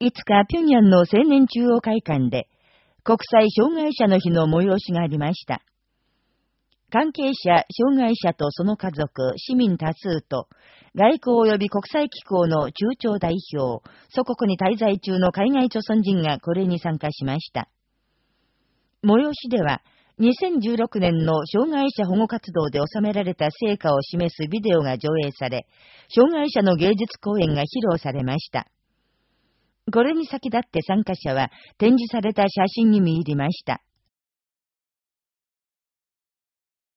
5日、平壌の青年中央会館で、国際障害者の日の催しがありました。関係者、障害者とその家族、市民多数と、外交及び国際機構の中長代表、祖国に滞在中の海外著存人がこれに参加しました。催しでは、2016年の障害者保護活動で収められた成果を示すビデオが上映され、障害者の芸術公演が披露されました。これに先立って参加者は展示された写真に見入りました。